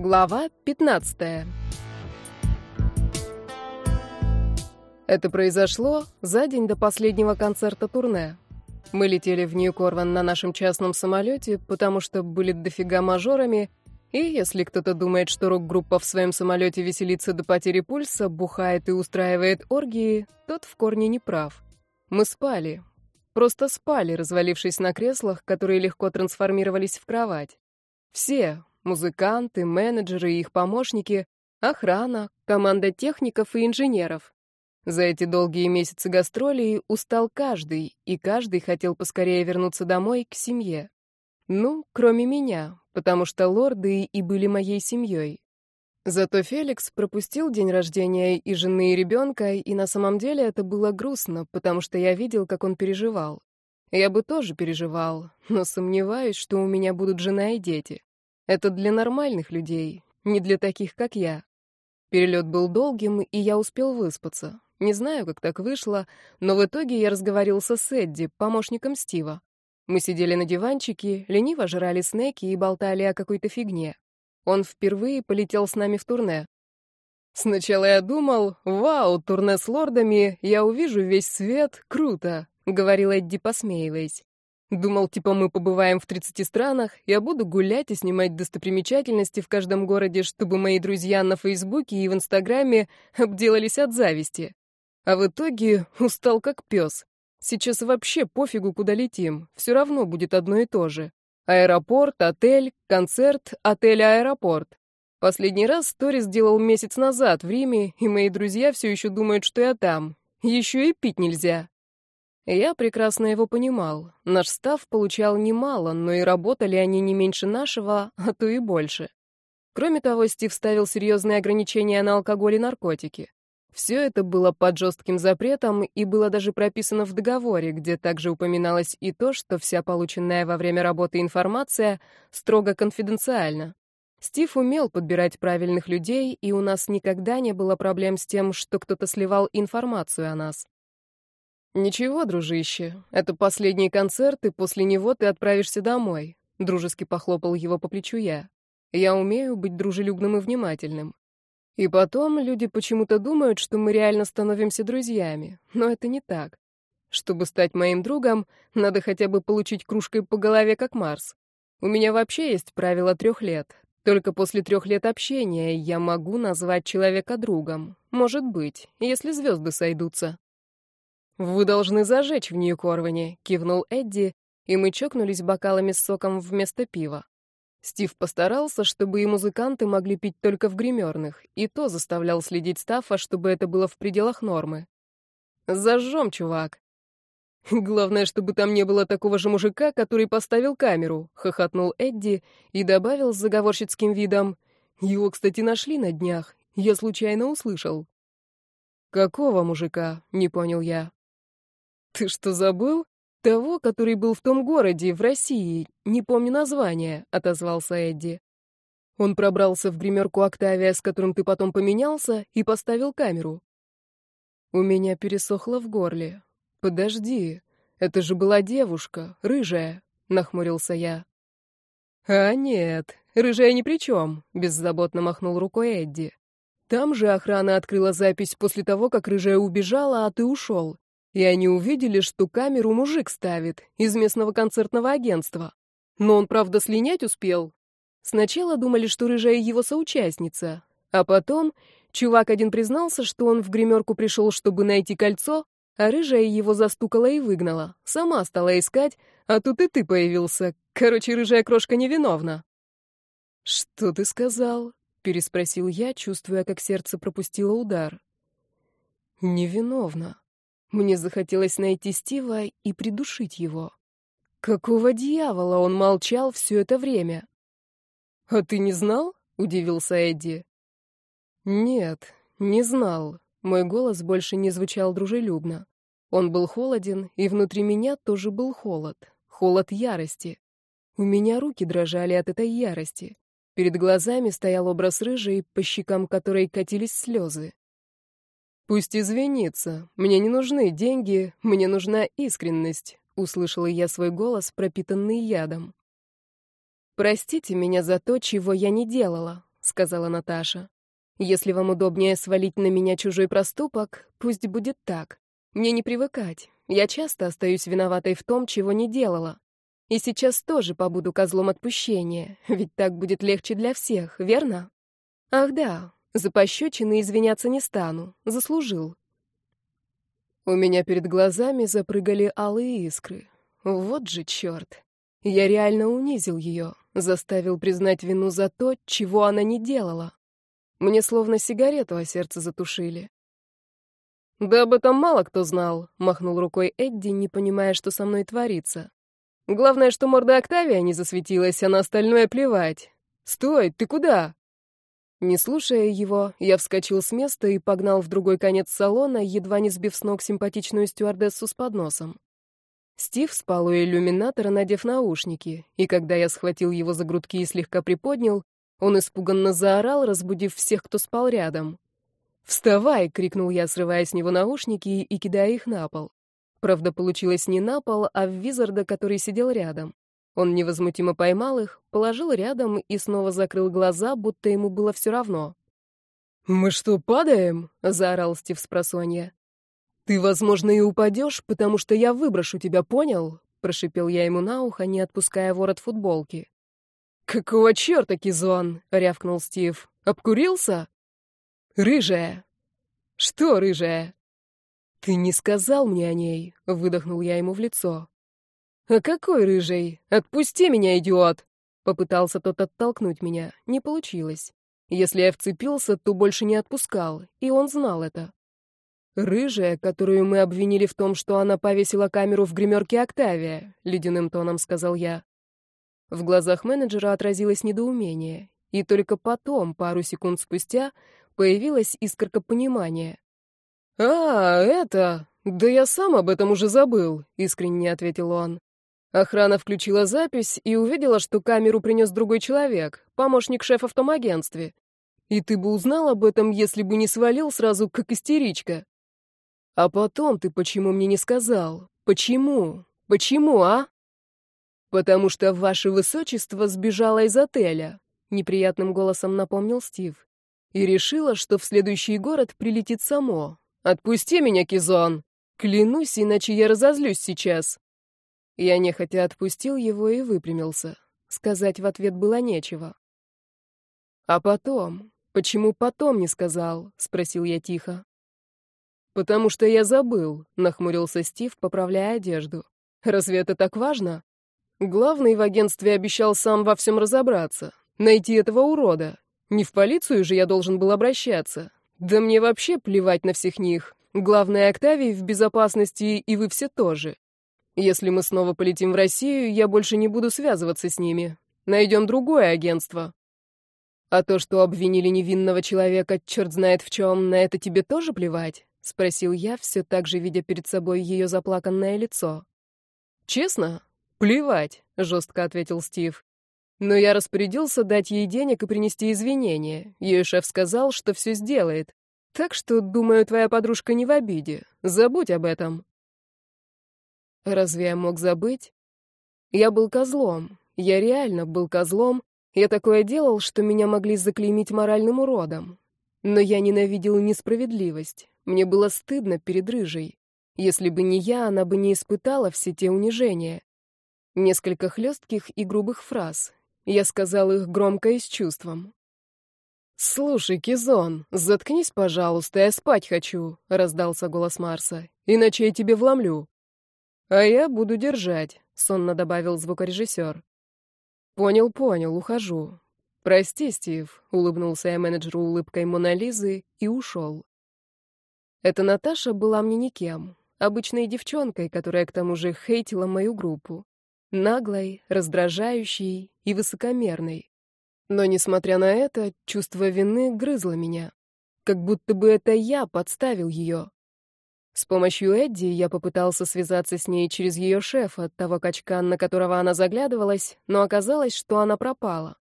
Глава 15. Это произошло за день до последнего концерта турне. Мы летели в Нью-Корван на нашем частном самолете, потому что были дофига мажорами, и если кто-то думает, что рок-группа в своем самолете веселится до потери пульса, бухает и устраивает оргии, тот в корне не прав. Мы спали. Просто спали, развалившись на креслах, которые легко трансформировались в кровать. Все, музыканты, менеджеры и их помощники, охрана, команда техников и инженеров. За эти долгие месяцы гастролей устал каждый, и каждый хотел поскорее вернуться домой, к семье. Ну, кроме меня, потому что лорды и были моей семьей. Зато Феликс пропустил день рождения и жены, и ребенка, и на самом деле это было грустно, потому что я видел, как он переживал. Я бы тоже переживал, но сомневаюсь, что у меня будут жена и дети. Это для нормальных людей, не для таких, как я. Перелет был долгим, и я успел выспаться. Не знаю, как так вышло, но в итоге я разговорился с Эдди, помощником Стива. Мы сидели на диванчике, лениво жрали снеки и болтали о какой-то фигне. Он впервые полетел с нами в турне. Сначала я думал, вау, турне с лордами, я увижу весь свет, круто, говорил Эдди, посмеиваясь. Думал, типа мы побываем в 30 странах, я буду гулять и снимать достопримечательности в каждом городе, чтобы мои друзья на Фейсбуке и в Инстаграме обделались от зависти. А в итоге устал как пес. Сейчас вообще пофигу, куда летим, все равно будет одно и то же. Аэропорт, отель, концерт, отель-аэропорт. Последний раз сторис сделал месяц назад в Риме, и мои друзья все еще думают, что я там. Еще и пить нельзя. Я прекрасно его понимал. Наш став получал немало, но и работали они не меньше нашего, а то и больше. Кроме того, Стив ставил серьезные ограничения на алкоголь и наркотики. Все это было под жестким запретом и было даже прописано в договоре, где также упоминалось и то, что вся полученная во время работы информация строго конфиденциальна. Стив умел подбирать правильных людей, и у нас никогда не было проблем с тем, что кто-то сливал информацию о нас. «Ничего, дружище, это последний концерт, и после него ты отправишься домой», — дружески похлопал его по плечу я. «Я умею быть дружелюбным и внимательным. И потом люди почему-то думают, что мы реально становимся друзьями, но это не так. Чтобы стать моим другом, надо хотя бы получить кружкой по голове, как Марс. У меня вообще есть правило трех лет. Только после трех лет общения я могу назвать человека другом. Может быть, если звезды сойдутся. «Вы должны зажечь в Нью-Корване», — кивнул Эдди, и мы чокнулись бокалами с соком вместо пива. Стив постарался, чтобы и музыканты могли пить только в гримерных, и то заставлял следить Стаффа, чтобы это было в пределах нормы. «Зажжем, чувак!» «Главное, чтобы там не было такого же мужика, который поставил камеру», — хохотнул Эдди и добавил с заговорщицким видом. «Его, кстати, нашли на днях. Я случайно услышал». «Какого мужика?» — не понял я. «Ты что, забыл? Того, который был в том городе, в России. Не помню название», — отозвался Эдди. Он пробрался в гримерку Октавия, с которым ты потом поменялся, и поставил камеру. У меня пересохло в горле. «Подожди, это же была девушка, рыжая», — нахмурился я. «А нет, рыжая ни при чем», — беззаботно махнул рукой Эдди. «Там же охрана открыла запись после того, как рыжая убежала, а ты ушел. И они увидели, что камеру мужик ставит из местного концертного агентства. Но он, правда, слинять успел. Сначала думали, что рыжая его соучастница, а потом чувак один признался, что он в гримерку пришел, чтобы найти кольцо, а рыжая его застукала и выгнала. Сама стала искать, а тут и ты появился. Короче, рыжая крошка невиновна. «Что ты сказал?» — переспросил я, чувствуя, как сердце пропустило удар. «Невиновна». Мне захотелось найти Стива и придушить его. Какого дьявола он молчал все это время? «А ты не знал?» — удивился Эдди. «Нет, не знал». Мой голос больше не звучал дружелюбно. Он был холоден, и внутри меня тоже был холод. Холод ярости. У меня руки дрожали от этой ярости. Перед глазами стоял образ рыжей, по щекам которой катились слезы. «Пусть извинится. Мне не нужны деньги, мне нужна искренность», — услышала я свой голос, пропитанный ядом. «Простите меня за то, чего я не делала. — сказала Наташа. «Если вам удобнее свалить на меня чужой проступок, пусть будет так. Мне не привыкать. Я часто остаюсь виноватой в том, чего не делала. И сейчас тоже побуду козлом отпущения, ведь так будет легче для всех, верно? Ах да, за пощечины извиняться не стану, заслужил. У меня перед глазами запрыгали алые искры. Вот же черт. Я реально унизил ее, заставил признать вину за то, чего она не делала. Мне словно сигарету о сердце затушили. «Да об этом мало кто знал», — махнул рукой Эдди, не понимая, что со мной творится. Главное, что морда Октавия не засветилась, а на остальное плевать. «Стой, ты куда?» Не слушая его, я вскочил с места и погнал в другой конец салона, едва не сбив с ног симпатичную стюардессу с подносом. Стив спал у иллюминатора, надев наушники, и когда я схватил его за грудки и слегка приподнял, он испуганно заорал, разбудив всех, кто спал рядом. «Вставай!» — крикнул я, срывая с него наушники и кидая их на пол. Правда, получилось не на пол, а в Визарда, который сидел рядом. Он невозмутимо поймал их, положил рядом и снова закрыл глаза, будто ему было все равно. «Мы что, падаем?» — заорал Стив с просонья. «Ты, возможно, и упадешь, потому что я выброшу тебя, понял?» — прошипел я ему на ухо, не отпуская ворот футболки. «Какого черта, Кизон?» — рявкнул Стив. «Обкурился?» «Рыжая». «Что рыжая?» «Ты не сказал мне о ней», — выдохнул я ему в лицо. «А какой рыжий? Отпусти меня, идиот!» Попытался тот оттолкнуть меня. Не получилось. Если я вцепился, то больше не отпускал, и он знал это. «Рыжая, которую мы обвинили в том, что она повесила камеру в гримерке Октавия», — ледяным тоном сказал я. В глазах менеджера отразилось недоумение, и только потом, пару секунд спустя, появилась искорка понимания. «А, это... Да я сам об этом уже забыл», — искренне ответил он. Охрана включила запись и увидела, что камеру принес другой человек, помощник шефа в том агентстве. И ты бы узнал об этом, если бы не свалил сразу, как истеричка. А потом ты почему мне не сказал? Почему? Почему, а? Потому что ваше высочество сбежало из отеля, неприятным голосом напомнил Стив. И решила, что в следующий город прилетит само, «Отпусти меня, Кизон! Клянусь, иначе я разозлюсь сейчас!» Я нехотя отпустил его и выпрямился. Сказать в ответ было нечего. «А потом? Почему потом не сказал?» — спросил я тихо. «Потому что я забыл», — нахмурился Стив, поправляя одежду. «Разве это так важно? Главный в агентстве обещал сам во всем разобраться, найти этого урода. Не в полицию же я должен был обращаться. Да мне вообще плевать на всех них. Главное, Октавий в безопасности, и вы все тоже. Если мы снова полетим в Россию, я больше не буду связываться с ними. Найдем другое агентство. А то, что обвинили невинного человека, черт знает в чем, на это тебе тоже плевать? Спросил я, все так же видя перед собой ее заплаканное лицо. Честно? Плевать, жестко ответил Стив. Но я распорядился дать ей денег и принести извинения. Ее шеф сказал, что все сделает. Так что, думаю, твоя подружка не в обиде. Забудь об этом. Разве я мог забыть? Я был козлом. Я реально был козлом. Я такое делал, что меня могли заклеймить моральным уродом. Но я ненавидел несправедливость. Мне было стыдно перед рыжей. Если бы не я, она бы не испытала все те унижения. Несколько хлестких и грубых фраз, я сказал их громко и с чувством. «Слушай, Кизон, заткнись, пожалуйста, я спать хочу», — раздался голос Марса. «Иначе я тебе вломлю». «А я буду держать», — сонно добавил звукорежиссер. «Понял, понял, ухожу». «Прости, Стив», — улыбнулся я менеджеру улыбкой Монолизы и ушел. Эта Наташа была мне никем, обычной девчонкой, которая к тому же хейтила мою группу. Наглой, раздражающей и высокомерной. Но, несмотря на это, чувство вины грызло меня. Как будто бы это я подставил ее. С помощью Эдди я попытался связаться с ней через ее шефа, того качка, на которого она заглядывалась, но оказалось, что она пропала.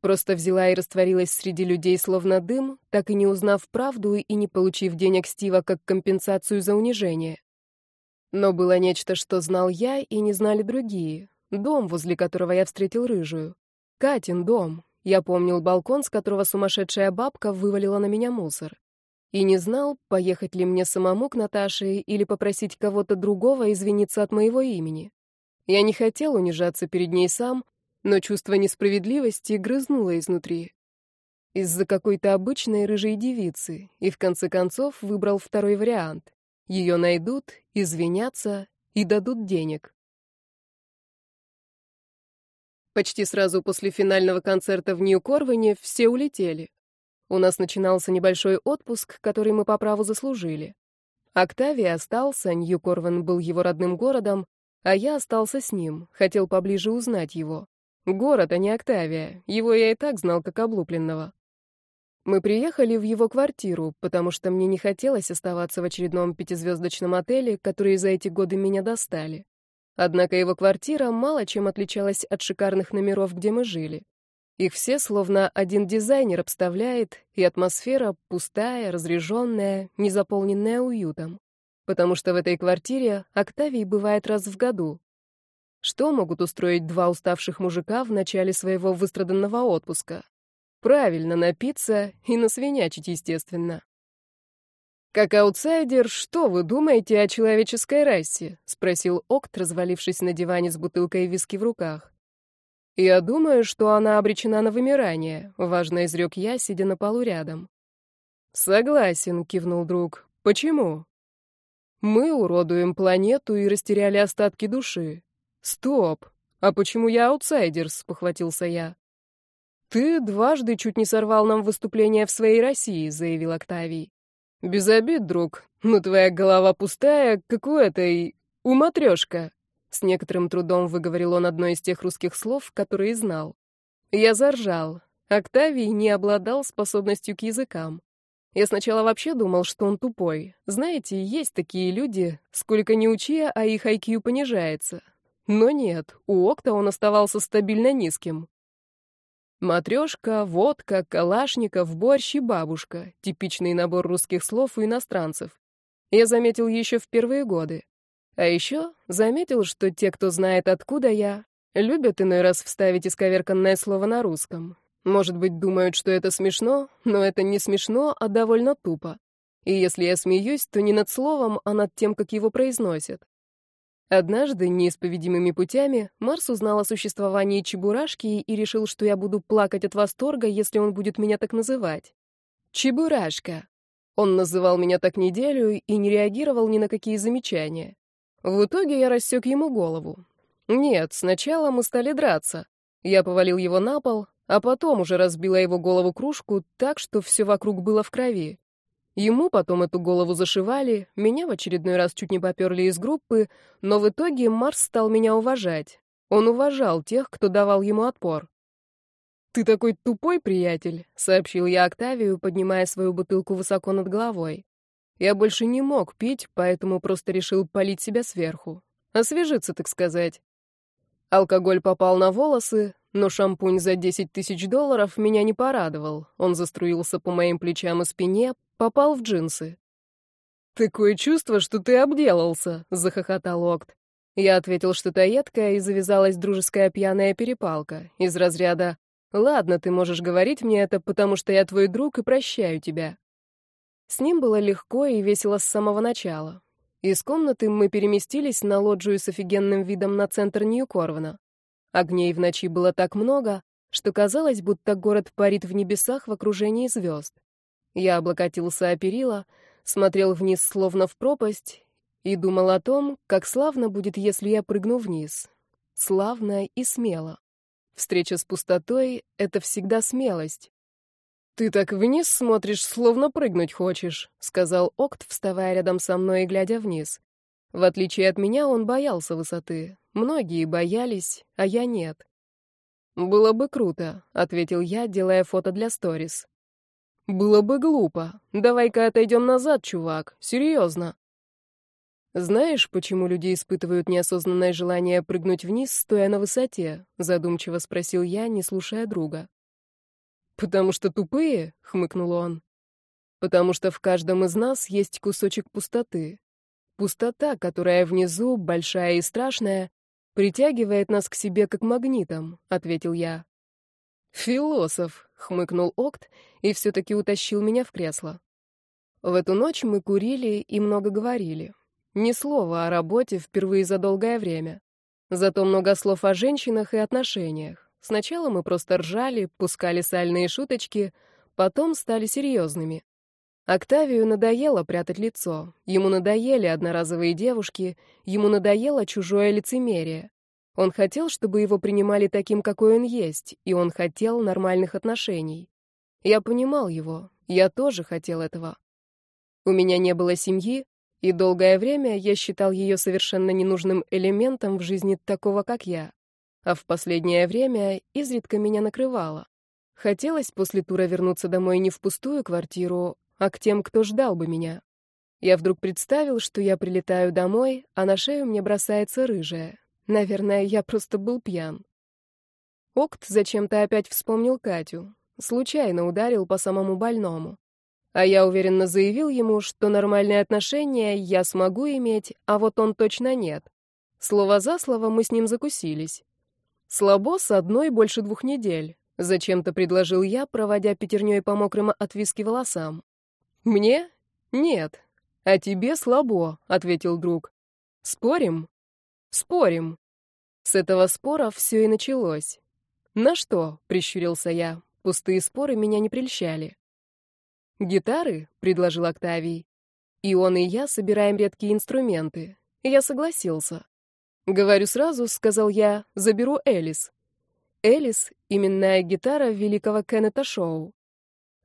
Просто взяла и растворилась среди людей словно дым, так и не узнав правду и не получив денег Стива как компенсацию за унижение. Но было нечто, что знал я и не знали другие. Дом, возле которого я встретил рыжую. Катин дом. Я помнил балкон, с которого сумасшедшая бабка вывалила на меня мусор. И не знал, поехать ли мне самому к Наташе или попросить кого-то другого извиниться от моего имени. Я не хотел унижаться перед ней сам, но чувство несправедливости грызнуло изнутри. Из-за какой-то обычной рыжей девицы, и в конце концов выбрал второй вариант. Ее найдут, извинятся и дадут денег. Почти сразу после финального концерта в Нью-Корване все улетели. У нас начинался небольшой отпуск, который мы по праву заслужили. Октавий остался, Нью-Корван был его родным городом, а я остался с ним, хотел поближе узнать его. Город, а не Октавия, его я и так знал как облупленного. Мы приехали в его квартиру, потому что мне не хотелось оставаться в очередном пятизвездочном отеле, которые за эти годы меня достали. Однако его квартира мало чем отличалась от шикарных номеров, где мы жили. Их все словно один дизайнер обставляет, и атмосфера пустая, разреженная, не заполненная уютом. Потому что в этой квартире Октавий бывает раз в году. Что могут устроить два уставших мужика в начале своего выстраданного отпуска? Правильно, напиться и насвинячить, естественно. «Как аутсайдер, что вы думаете о человеческой расе?» — спросил Окт, развалившись на диване с бутылкой виски в руках. «Я думаю, что она обречена на вымирание», — важно изрек я, сидя на полу рядом. «Согласен», — кивнул друг. «Почему?» «Мы уродуем планету и растеряли остатки души». «Стоп! А почему я аутсайдер?» — спохватился я. «Ты дважды чуть не сорвал нам выступление в своей России», — заявил Октавий. «Без обид, друг, но твоя голова пустая, как у этой... у матрешка». С некоторым трудом выговорил он одно из тех русских слов, которые знал. Я заржал. Октавий не обладал способностью к языкам. Я сначала вообще думал, что он тупой. Знаете, есть такие люди, сколько ни учи, а их IQ понижается. Но нет, у Окта он оставался стабильно низким. Матрешка, водка, калашников, борщ и бабушка — типичный набор русских слов у иностранцев. Я заметил еще в первые годы. А еще заметил, что те, кто знает, откуда я, любят иной раз вставить исковерканное слово на русском. Может быть, думают, что это смешно, но это не смешно, а довольно тупо. И если я смеюсь, то не над словом, а над тем, как его произносят. Однажды, неисповедимыми путями, Марс узнал о существовании Чебурашки и решил, что я буду плакать от восторга, если он будет меня так называть. Чебурашка. Он называл меня так неделю и не реагировал ни на какие замечания. В итоге я рассек ему голову. Нет, сначала мы стали драться. Я повалил его на пол, а потом уже разбила его голову кружку так, что все вокруг было в крови. Ему потом эту голову зашивали, меня в очередной раз чуть не поперли из группы, но в итоге Марс стал меня уважать. Он уважал тех, кто давал ему отпор. «Ты такой тупой, приятель», — сообщил я Октавию, поднимая свою бутылку высоко над головой. Я больше не мог пить, поэтому просто решил полить себя сверху. Освежиться, так сказать. Алкоголь попал на волосы, но шампунь за 10 тысяч долларов меня не порадовал. Он заструился по моим плечам и спине, попал в джинсы. «Такое чувство, что ты обделался», — захохотал Окт. Я ответил что-то едкое, и завязалась дружеская пьяная перепалка. Из разряда «Ладно, ты можешь говорить мне это, потому что я твой друг и прощаю тебя». С ним было легко и весело с самого начала. Из комнаты мы переместились на лоджию с офигенным видом на центр Нью-Корвана. Огней в ночи было так много, что казалось, будто город парит в небесах в окружении звезд. Я облокотился о перила, смотрел вниз, словно в пропасть, и думал о том, как славно будет, если я прыгну вниз. Славно и смело. Встреча с пустотой — это всегда смелость. «Ты так вниз смотришь, словно прыгнуть хочешь», — сказал Окт, вставая рядом со мной и глядя вниз. В отличие от меня, он боялся высоты. Многие боялись, а я нет. «Было бы круто», — ответил я, делая фото для сторис. Было бы глупо. Давай-ка отойдем назад, чувак. Серьезно. Знаешь, почему люди испытывают неосознанное желание прыгнуть вниз, стоя на высоте? Задумчиво спросил я, не слушая друга. Потому что тупые, хмыкнул он. Потому что в каждом из нас есть кусочек пустоты. Пустота, которая внизу, большая и страшная, притягивает нас к себе как магнитом, ответил я. «Философ», — хмыкнул Окт и все-таки утащил меня в кресло. В эту ночь мы курили и много говорили. Ни слова о работе впервые за долгое время. Зато много слов о женщинах и отношениях. Сначала мы просто ржали, пускали сальные шуточки, потом стали серьезными. Октавию надоело прятать лицо, ему надоели одноразовые девушки, ему надоело чужое лицемерие. Он хотел, чтобы его принимали таким, какой он есть, и он хотел нормальных отношений. Я понимал его, я тоже хотел этого. У меня не было семьи, и долгое время я считал ее совершенно ненужным элементом в жизни такого, как я. А в последнее время изредка меня накрывало. Хотелось после тура вернуться домой не в пустую квартиру, а к тем, кто ждал бы меня. Я вдруг представил, что я прилетаю домой, а на шею мне бросается рыжая. Наверное, я просто был пьян. Окт зачем-то опять вспомнил Катю. Случайно ударил по самому больному. А я уверенно заявил ему, что нормальные отношения я смогу иметь, а вот он точно нет. Слово за слово мы с ним закусились. Слабо с одной больше двух недель. Зачем-то предложил я, проводя пятерней по мокрым от виски волосам. «Мне? Нет. А тебе слабо», — ответил друг. «Спорим?» «Спорим». С этого спора все и началось. «На что?» — прищурился я. Пустые споры меня не прельщали. «Гитары?» — предложил Октавий. «И он, и я собираем редкие инструменты». Я согласился. «Говорю сразу», — сказал я, — «заберу Элис». Элис — именная гитара великого Кеннета Шоу.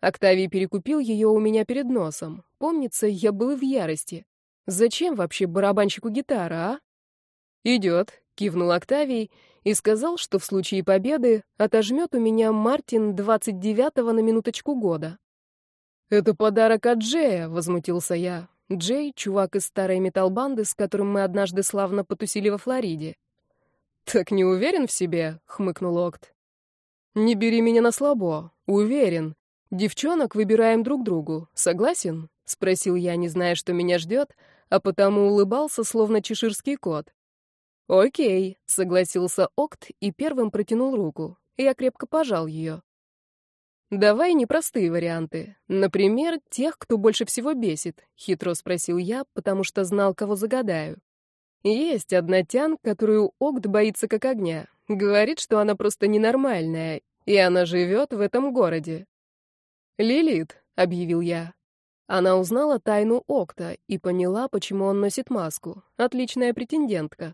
Октавий перекупил ее у меня перед носом. Помнится, я был в ярости. Зачем вообще барабанщику гитара, а? «Идет», — кивнул Октавий и сказал, что в случае победы отожмет у меня Мартин 29-го на минуточку года. «Это подарок от Джея», — возмутился я. Джей — чувак из старой металл-банды, с которым мы однажды славно потусили во Флориде. «Так не уверен в себе?» — хмыкнул Окт. «Не бери меня на слабо. Уверен. Девчонок выбираем друг другу. Согласен?» — спросил я, не зная, что меня ждет, а потому улыбался, словно чеширский кот. «Окей», — согласился Окт и первым протянул руку. Я крепко пожал ее. «Давай непростые варианты. Например, тех, кто больше всего бесит», — хитро спросил я, потому что знал, кого загадаю. Есть одна тян, которую Огд боится как огня. Говорит, что она просто ненормальная, и она живет в этом городе. «Лилит», — объявил я. Она узнала тайну Окта и поняла, почему он носит маску. Отличная претендентка.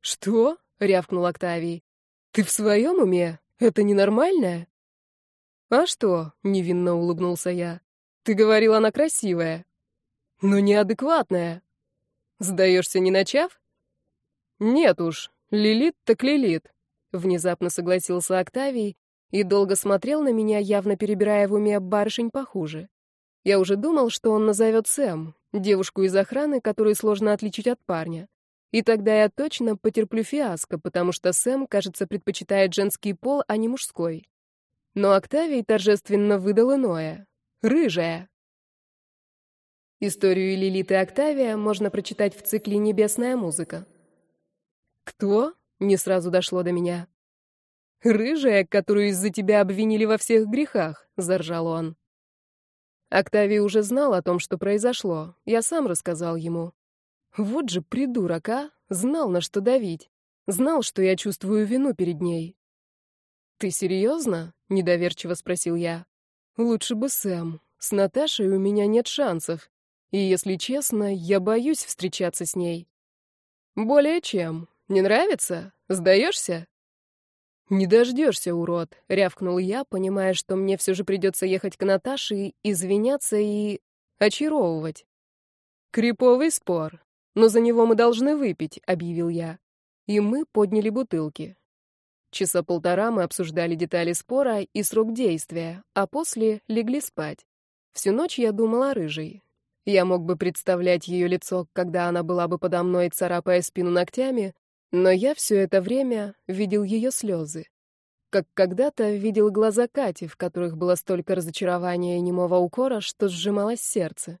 «Что?» — рявкнул Октавий. «Ты в своем уме? Это ненормальное?» «А что?» — невинно улыбнулся я. «Ты говорил, она красивая». «Но неадекватная». «Сдаешься, не начав?» «Нет уж, Лилит так Лилит», — внезапно согласился Октавий и долго смотрел на меня, явно перебирая в уме барышень похуже. Я уже думал, что он назовет Сэм, девушку из охраны, которую сложно отличить от парня. И тогда я точно потерплю фиаско, потому что Сэм, кажется, предпочитает женский пол, а не мужской. Но Октавий торжественно выдал иное. Рыжая. Историю Лилиты Октавия можно прочитать в цикле «Небесная музыка». «Кто?» — не сразу дошло до меня. «Рыжая, которую из-за тебя обвинили во всех грехах», — заржал он. Октавий уже знал о том, что произошло. Я сам рассказал ему. Вот же придурок, а? Знал, на что давить. Знал, что я чувствую вину перед ней. «Ты серьезно?» — недоверчиво спросил я. «Лучше бы Сэм. С Наташей у меня нет шансов. И, если честно, я боюсь встречаться с ней». «Более чем. Не нравится? Сдаешься?» «Не дождешься, урод», — рявкнул я, понимая, что мне все же придется ехать к Наташе, извиняться и... очаровывать. «Криповый спор. Но за него мы должны выпить», — объявил я. И мы подняли бутылки. Часа полтора мы обсуждали детали спора и срок действия, а после легли спать. Всю ночь я думала о рыжей. Я мог бы представлять ее лицо, когда она была бы подо мной, царапая спину ногтями, но я все это время видел ее слезы. Как когда-то видел глаза Кати, в которых было столько разочарования и немого укора, что сжималось сердце.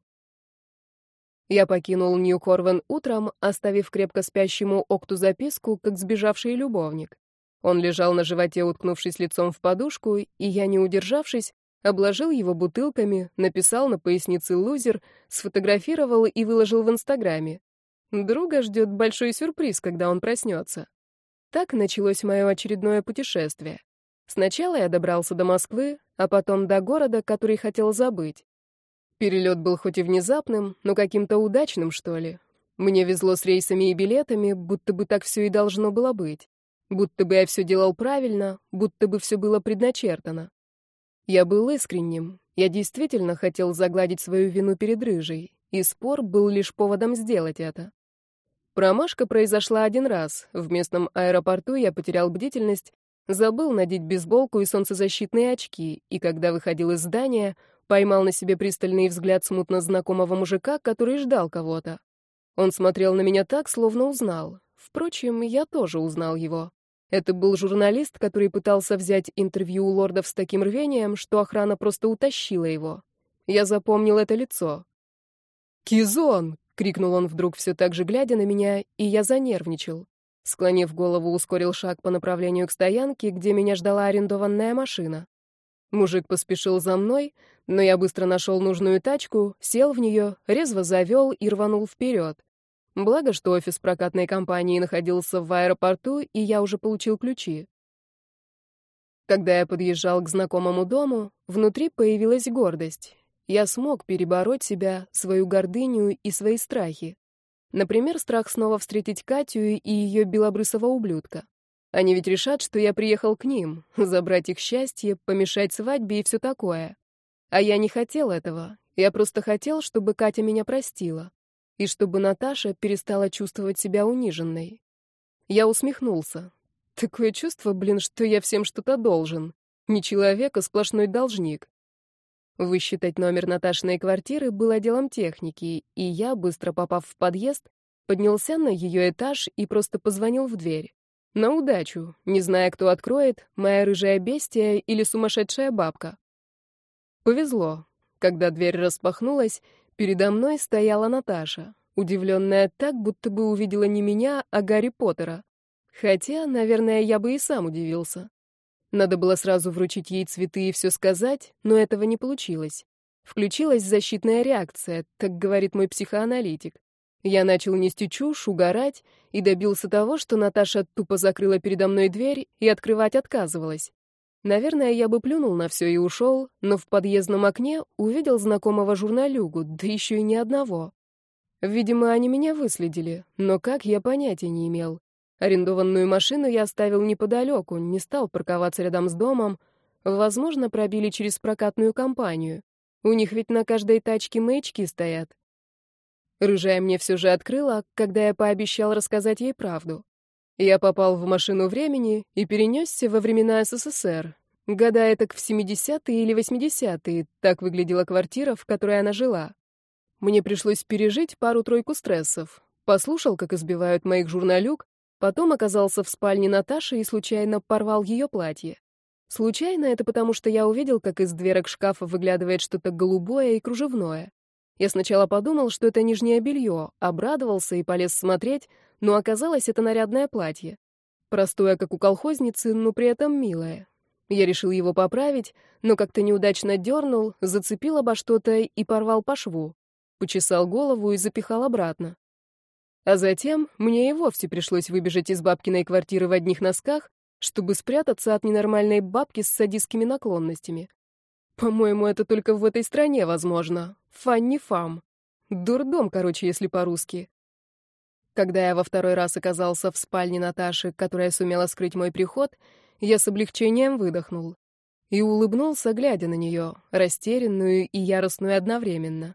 Я покинул Нью-Корвен утром, оставив крепко спящему Окту записку, как сбежавший любовник. Он лежал на животе, уткнувшись лицом в подушку, и я, не удержавшись, обложил его бутылками, написал на пояснице «лузер», сфотографировал и выложил в Инстаграме. Друга ждет большой сюрприз, когда он проснется. Так началось мое очередное путешествие. Сначала я добрался до Москвы, а потом до города, который хотел забыть. Перелет был хоть и внезапным, но каким-то удачным, что ли. Мне везло с рейсами и билетами, будто бы так все и должно было быть. Будто бы я все делал правильно, будто бы все было предначертано. Я был искренним. Я действительно хотел загладить свою вину перед Рыжей, и спор был лишь поводом сделать это. Промашка произошла один раз. В местном аэропорту я потерял бдительность, забыл надеть бейсболку и солнцезащитные очки, и когда выходил из здания, поймал на себе пристальный взгляд смутно знакомого мужика, который ждал кого-то. Он смотрел на меня так, словно узнал. Впрочем, я тоже узнал его. Это был журналист, который пытался взять интервью у лордов с таким рвением, что охрана просто утащила его. Я запомнил это лицо. «Кизон!» — крикнул он вдруг, все так же глядя на меня, и я занервничал. Склонив голову, ускорил шаг по направлению к стоянке, где меня ждала арендованная машина. Мужик поспешил за мной, но я быстро нашел нужную тачку, сел в нее, резво завел и рванул вперед. Благо, что офис прокатной компании находился в аэропорту, и я уже получил ключи. Когда я подъезжал к знакомому дому, внутри появилась гордость. Я смог перебороть себя, свою гордыню и свои страхи. Например, страх снова встретить Катю и ее белобрысого ублюдка. Они ведь решат, что я приехал к ним, забрать их счастье, помешать свадьбе и все такое. А я не хотел этого. Я просто хотел, чтобы Катя меня простила и чтобы Наташа перестала чувствовать себя униженной. Я усмехнулся. Такое чувство, блин, что я всем что-то должен. Не человек, а сплошной должник. Высчитать номер Наташиной квартиры было делом техники, и я, быстро попав в подъезд, поднялся на ее этаж и просто позвонил в дверь. На удачу, не зная, кто откроет, моя рыжая бестия или сумасшедшая бабка. Повезло. Когда дверь распахнулась, Передо мной стояла Наташа, удивленная так, будто бы увидела не меня, а Гарри Поттера. Хотя, наверное, я бы и сам удивился. Надо было сразу вручить ей цветы и все сказать, но этого не получилось. Включилась защитная реакция, так говорит мой психоаналитик. Я начал нести чушь, угорать и добился того, что Наташа тупо закрыла передо мной дверь и открывать отказывалась. Наверное, я бы плюнул на все и ушел, но в подъездном окне увидел знакомого журналюгу, да еще и не одного. Видимо, они меня выследили, но как, я понятия не имел. Арендованную машину я оставил неподалеку, не стал парковаться рядом с домом. Возможно, пробили через прокатную компанию. У них ведь на каждой тачке маячки стоят. Рыжая мне все же открыла, когда я пообещал рассказать ей правду. Я попал в машину времени и перенесся во времена СССР. Года это в 70-е или 80-е, так выглядела квартира, в которой она жила. Мне пришлось пережить пару-тройку стрессов. Послушал, как избивают моих журналюк, потом оказался в спальне Наташи и случайно порвал ее платье. Случайно это потому, что я увидел, как из дверок шкафа выглядывает что-то голубое и кружевное. Я сначала подумал, что это нижнее белье, обрадовался и полез смотреть, но оказалось это нарядное платье. Простое, как у колхозницы, но при этом милое. Я решил его поправить, но как-то неудачно дернул, зацепил обо что-то и порвал по шву. Почесал голову и запихал обратно. А затем мне и вовсе пришлось выбежать из бабкиной квартиры в одних носках, чтобы спрятаться от ненормальной бабки с садистскими наклонностями. По-моему, это только в этой стране возможно. Фанни фам. Дурдом, короче, если по-русски. Когда я во второй раз оказался в спальне Наташи, которая сумела скрыть мой приход, я с облегчением выдохнул и улыбнулся, глядя на нее, растерянную и яростную одновременно.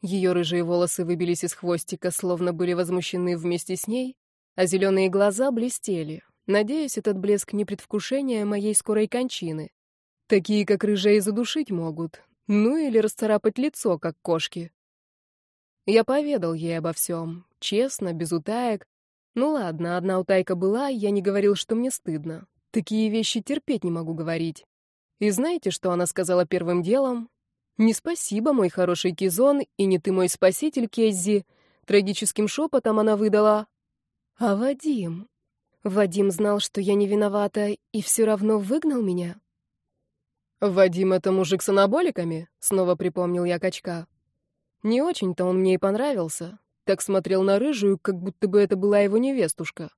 Ее рыжие волосы выбились из хвостика, словно были возмущены вместе с ней, а зеленые глаза блестели. Надеюсь, этот блеск не предвкушение моей скорой кончины. Такие, как рыжие, задушить могут. Ну или расцарапать лицо, как кошки. Я поведал ей обо всем, честно, без утаек. Ну ладно, одна утайка была, я не говорил, что мне стыдно. Такие вещи терпеть не могу говорить. И знаете, что она сказала первым делом? «Не спасибо, мой хороший Кизон, и не ты мой спаситель, Кеззи». Трагическим шепотом она выдала «А Вадим?» Вадим знал, что я не виновата, и все равно выгнал меня. «Вадим — это мужик с анаболиками?» — снова припомнил я качка. Не очень-то он мне и понравился. Так смотрел на рыжую, как будто бы это была его невестушка.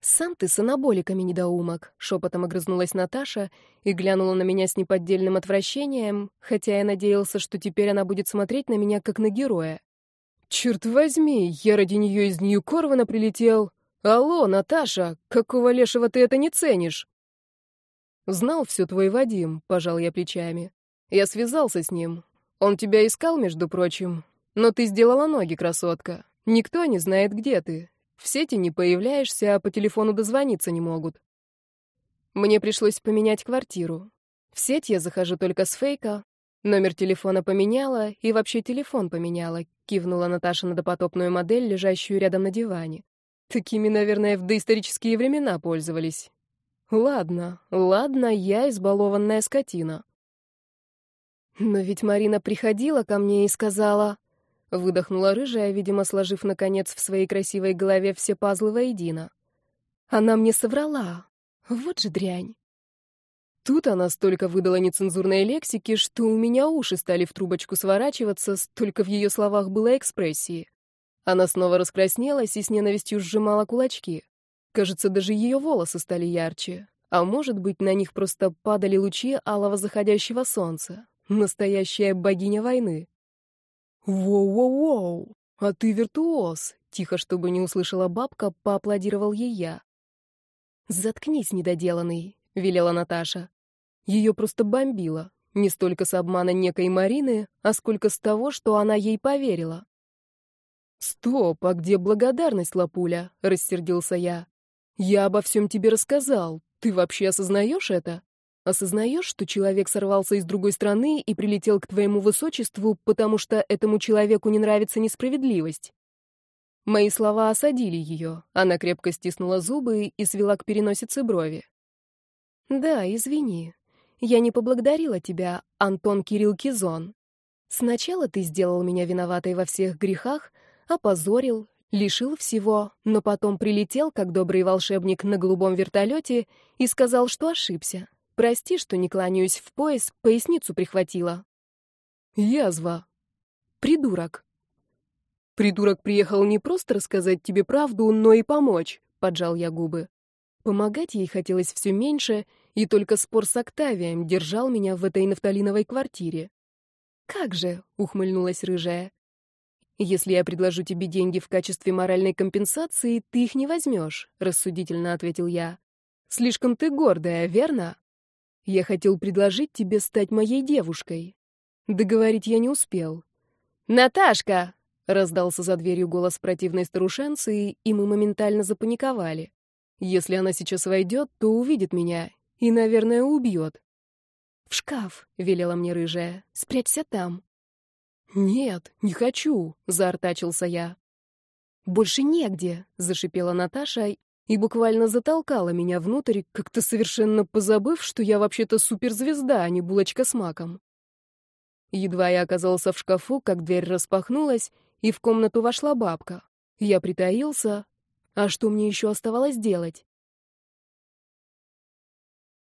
«Сам ты с анаболиками, недоумок», — шепотом огрызнулась Наташа и глянула на меня с неподдельным отвращением, хотя я надеялся, что теперь она будет смотреть на меня как на героя. «Черт возьми, я ради нее из Нью-Корвана прилетел. Алло, Наташа, какого лешего ты это не ценишь?» «Знал все твой Вадим», — пожал я плечами. «Я связался с ним. Он тебя искал, между прочим. Но ты сделала ноги, красотка. Никто не знает, где ты. В сети не появляешься, а по телефону дозвониться не могут. Мне пришлось поменять квартиру. В сеть я захожу только с фейка. Номер телефона поменяла и вообще телефон поменяла, кивнула Наташа на допотопную модель, лежащую рядом на диване. Такими, наверное, в доисторические времена пользовались. Ладно, ладно, я избалованная скотина. Но ведь Марина приходила ко мне и сказала... Выдохнула рыжая, видимо, сложив, наконец, в своей красивой голове все пазлы воедино. Она мне соврала. Вот же дрянь. Тут она столько выдала нецензурной лексики, что у меня уши стали в трубочку сворачиваться, столько в ее словах было экспрессии. Она снова раскраснелась и с ненавистью сжимала кулачки. Кажется, даже ее волосы стали ярче. А может быть, на них просто падали лучи алого заходящего солнца. Настоящая богиня войны. «Воу-воу-воу! А ты виртуоз!» Тихо, чтобы не услышала бабка, поаплодировал ей я. «Заткнись, недоделанный», — велела Наташа. Ее просто бомбило. Не столько с обмана некой Марины, а сколько с того, что она ей поверила. «Стоп, а где благодарность, Лапуля?» — рассердился я. «Я обо всем тебе рассказал. Ты вообще осознаешь это?» Осознаешь, что человек сорвался из другой страны и прилетел к твоему высочеству, потому что этому человеку не нравится несправедливость? Мои слова осадили ее. Она крепко стиснула зубы и свела к переносице брови. Да, извини. Я не поблагодарила тебя, Антон Кирилл Кизон. Сначала ты сделал меня виноватой во всех грехах, опозорил, лишил всего, но потом прилетел, как добрый волшебник, на голубом вертолете и сказал, что ошибся, Прости, что не кланяюсь в пояс, поясницу прихватила. Язва. Придурок. Придурок приехал не просто рассказать тебе правду, но и помочь, поджал я губы. Помогать ей хотелось все меньше, и только спор с Октавием держал меня в этой нафталиновой квартире. «Как же?» — ухмыльнулась рыжая. «Если я предложу тебе деньги в качестве моральной компенсации, ты их не возьмешь», — рассудительно ответил я. «Слишком ты гордая, верно?» Я хотел предложить тебе стать моей девушкой. Договорить я не успел. «Наташка!» — раздался за дверью голос противной старушенцы, и мы моментально запаниковали. Если она сейчас войдет, то увидит меня и, наверное, убьет. «В шкаф», — велела мне рыжая, — «спрячься там». «Нет, не хочу», — заортачился я. «Больше негде», — зашипела Наташа и буквально затолкала меня внутрь, как-то совершенно позабыв, что я вообще-то суперзвезда, а не булочка с маком. Едва я оказался в шкафу, как дверь распахнулась, и в комнату вошла бабка. Я притаился. А что мне еще оставалось делать?